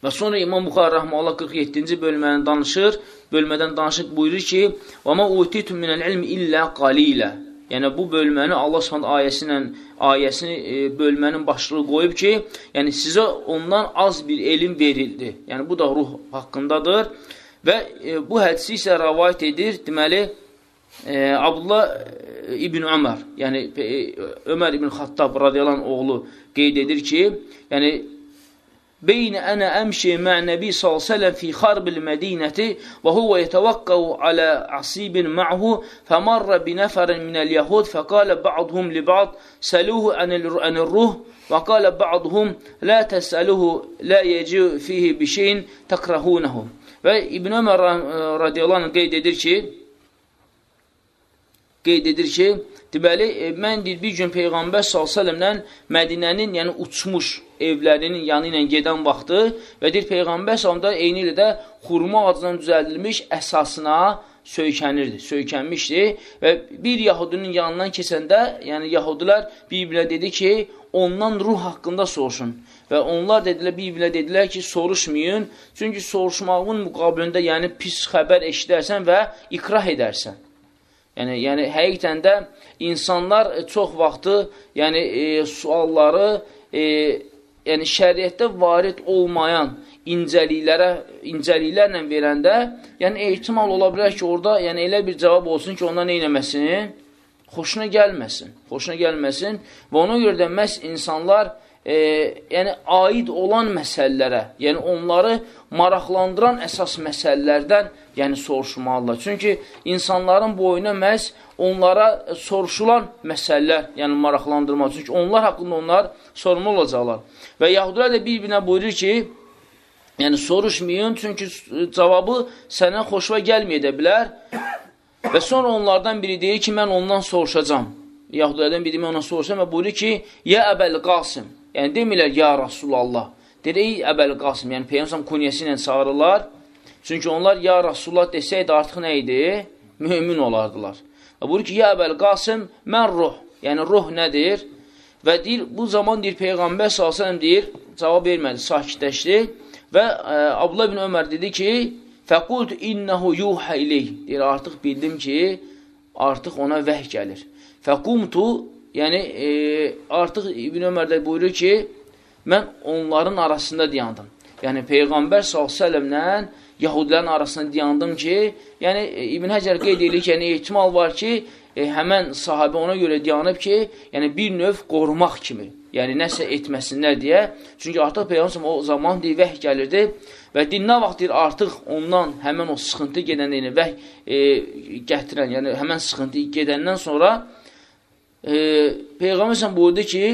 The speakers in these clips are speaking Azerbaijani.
Və sonra İmam Buxar Rəhməullah 47-ci bölməni danışır, bölmədən danışıb buyurur ki, mə utitum minəl ilmi illə qalilə. Yəni, bu bölməni Allah s.ə. ayəsi ilə, ayəsini e, bölmənin başlığı qoyub ki, yəni sizə ondan az bir elm verildi. Yəni, bu da ruh haqqındadır. Və e, bu hədisi isə rəvayət edir, deməli, e, Abdullah e, İbn Ömər, yəni e, Ömər İbn Xattab radiyalan oğlu qeyd edir ki, yəni بين أنا أمشي مع النبي صلى الله عليه وسلم في خرب المدينة وهو يتوقع على عصيب معه فمر بنفر من اليهود فقال بعضهم لبعض سألوه عن الروح وقال بعضهم لا تسألوه لا يجي فيه بشيء تكرهونه Və İbn Ömər radiyallahu anh qeyd edir ki, qeyd edir ki, deməli, mən deyir, bir gün Peyğəmbər s.ə.v-lə Mədinənin, yəni uçmuş evlərinin yanı ilə gedən vaxtı və deyir, Peyğəmbər s.ə.v eyni ilə də xurma ağacından düzəldilmiş əsasına söykənirdi, söykənmişdi və bir yahudunun yanından keçəndə, yəni yahudilər bir-birinə dedi ki, ondan ruh haqqında soruşun. Və onlar dedilər, bir-birinə dedilər ki, soruşmayın, çünki soruşmağın müqabilində, yəni pis xəbər eşidərsən və ikrah edərsən. Yəni, yəni həqiqətən də insanlar çox vaxtı yəni, e, sualları e, yəni, şəriətdə varid olmayan incəliklərə, incəliklərlə verəndə, yəni ehtimal ola bilər ki, orada yəni, elə bir cavab olsun ki, ona nə eləməsin? Xoşuna gəlməsin. Xoşuna gəlməsin və ona görə də məhz insanlar e, yəni aid olan məsələlərə, yəni onları maraqlandıran əsas məsələlərdən yəni soruşmalılar. Çünki insanların boyuna məhz onlara soruşulan məsələlər, yəni maraqlandırmaq. Çünki onlar haqqında onlar sorumlu olacaqlar. Və yahudilər də bir-birinə buyurur ki, yəni soruşmayın, çünki cavabı sənə xoşva gəlməyə də bilər. Və sonra onlardan biri deyir ki, mən ondan soruşacam. Yahudilərdən biri ondan soruşacam və buyurur ki, Yə Əbəl Qasım, Yəni demirlər ya Rasulallah. Deyir, ey Əbəl Qasım, yəni Peyyəmsəm kunyəsi ilə çağırırlar. Çünki onlar ya Rasulullah desəydi artıq nə idi? Mümin olardılar. Və buyur ki, ya Əbəl Qasım, mən ruh. Yəni ruh nədir? Və deyir, bu zaman deyir Peyğəmbər s.ə.v deyir, cavab vermədi, sakitləşdi. Və ə, e, Abdullah ibn Ömər dedi ki, fəqult innəhu yuhə ileyh. Deyir, artıq bildim ki, artıq ona vəh gəlir. Fəqumtu yəni e, artıq İbn Ömər də buyurur ki, mən onların arasında dayandım. Yəni Peyğəmbər s.ə.vələ Yahudilərin arasında dayandım ki, yəni e, İbn Həcər qeyd edir ki, yəni ehtimal var ki, e, həmən sahabə ona görə dayanıb ki, yəni bir növ qorumaq kimi, yəni nəsə etməsinlər deyə. Çünki artıq Peyğəmbər o zaman deyir, vəh gəlirdi və dinlə vaxt deyir, artıq ondan həmən o sıxıntı gedəndə, yəni vəh e, gətirən, yəni həmən sıxıntı gedəndən sonra e, Peyğəmbər sən buyurdu ki,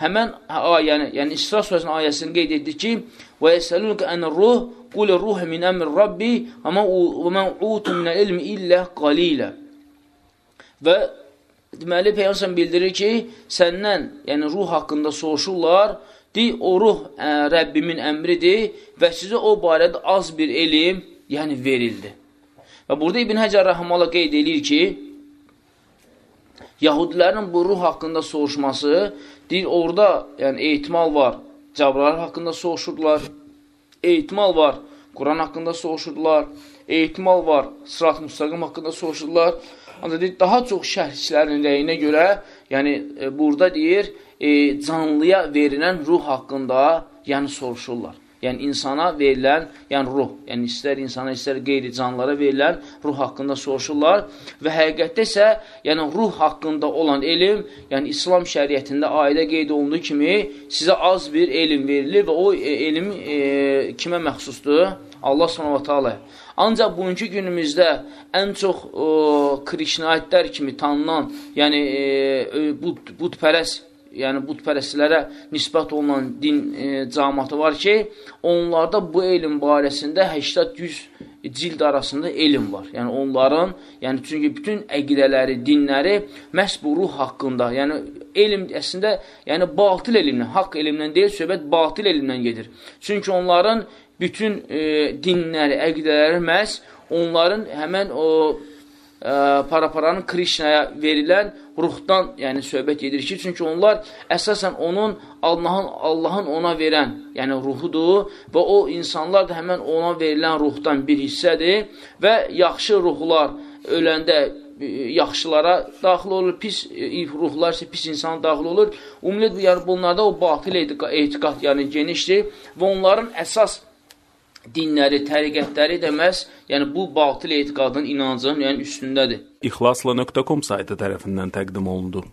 həmən ayəni, yəni İsra surəsinin ayəsini qeyd etdi ki, və yəsəlunka ən-ruh qul ruh min əmr rabbi və mən utu min ilmi illə qalilə. Və deməli Peyğəmbər bildirir ki, səndən, yəni ruh haqqında soruşurlar, de, o ruh ə, Rəbbimin əmridir və sizə o barədə az bir elm, yəni verildi. Və burada İbn Həcər Rəhmələ qeyd edir ki, Yahudilərin bu ruh haqqında soruşması, deyir, orada yəni, ehtimal var, Cəbrail haqqında soruşurdular, ehtimal var, Quran haqqında soruşurdular, ehtimal var, Sırat Müstəqim haqqında soruşurdular. Ancaq deyir, daha çox şərhçilərin rəyinə görə, yəni e, burada deyir, e, canlıya verilən ruh haqqında yəni soruşurlar yəni insana verilən, yəni ruh, yəni istər insana, istər qeyri canlılara verilən ruh haqqında soruşurlar və həqiqətdə isə yəni ruh haqqında olan elm, yəni İslam şəriətində ayədə qeyd olunduğu kimi sizə az bir elm verilir və o e, elm e, kimə məxsusdur? Allah s.ə.v. Ancaq bugünkü günümüzdə ən çox o, krişnaitlər kimi tanınan, yəni e, bud, budpərəs yəni budpərəstlərə nisbət olunan din e, camatı var ki, onlarda bu elm barəsində 80-100 cild arasında elm var. Yəni onların, yəni çünki bütün əqidələri, dinləri məhz bu ruh haqqında, yəni elm əslində, yəni batıl elmdən, haqq elmdən deyil, söhbət batıl elmdən gedir. Çünki onların bütün e, dinləri, əqidələri məhz onların həmən o paraparanın Krişnaya verilən ruhdan yəni söhbət edir ki, çünki onlar əsasən onun Allahın Allahın ona verən, yəni ruhudur və o insanlar da həmən ona verilən ruhdan bir hissədir və yaxşı ruhlar öləndə e, yaxşılara daxil olur, pis e, ruhlar isə pis insana daxil olur. Ümumiyyətlə, yəni bunlarda o batıl etiqad yəni genişdir və onların əsas dinləri, təriqətləri də məhz, yəni bu batıl etiqadın, inancın, yəni üstündədir. İxlasla.com saytı tərəfindən təqdim olundu.